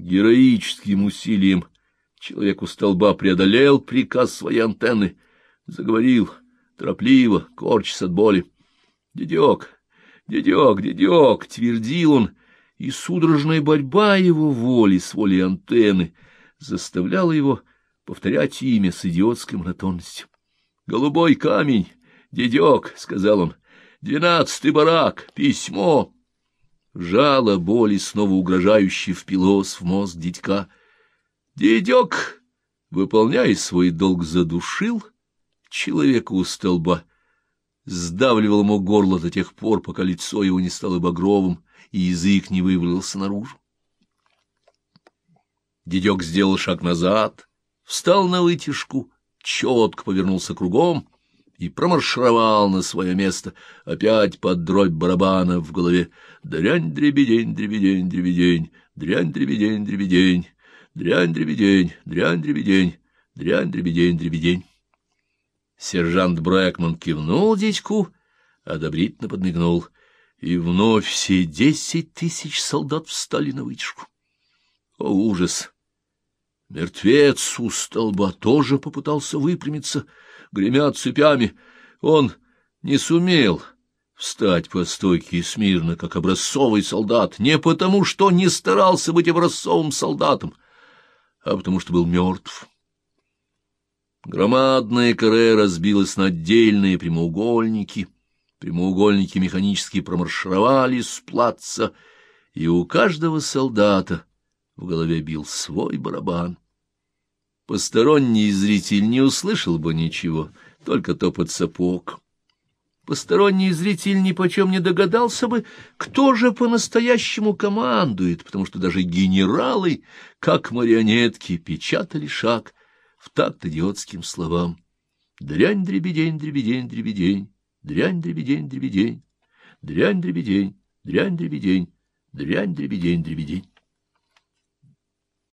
Героическим усилием человек у столба преодолел приказ своей антенны, заговорил торопливо, корчась от боли. — Дедек, дедек, дедек! — твердил он, и судорожная борьба его воли с волей антенны заставляла его повторять имя с идиотской монотонностью. — Голубой камень, дедек! — сказал он. — Двенадцатый барак, письмо! Жало боли снова угрожающе впилось в мозг дитька. Дедек, выполняя свой долг, задушил человека у столба, сдавливал ему горло до тех пор, пока лицо его не стало багровым и язык не вывалился наружу. Дедек сделал шаг назад, встал на вытяжку, четко повернулся кругом — и промаршировал на свое место, опять под дробь барабана в голове. Дрянь-дребедень, дребедень, дребедень, дрянь-дребедень, дребедень, дрянь-дребедень, дрянь-дребедень, дрянь-дребедень, дребедень. Сержант Брэкман кивнул дядьку, одобрительно подмигнул, и вновь все десять тысяч солдат встали на вытяжку. О, ужас! Мертвец у столба тоже попытался выпрямиться — гремят цепями. Он не сумел встать по стойке смирно, как образцовый солдат, не потому, что не старался быть образцовым солдатом, а потому, что был мертв. Громадное каре разбилось на отдельные прямоугольники, прямоугольники механически промаршировали с плаца, и у каждого солдата в голове бил свой барабан. Посторонний зритель не услышал бы ничего, только топот сапог. Посторонний зритель ни почем не догадался бы, кто же по-настоящему командует, потому что даже генералы, как марионетки, печатали шаг в такт идиотским словам. Дрянь-дребедень, дребедень, дребедень, дрянь-дребедень, дребедень, дрянь-дребедень, дрянь-дребедень, дрянь-дребедень, дребедень.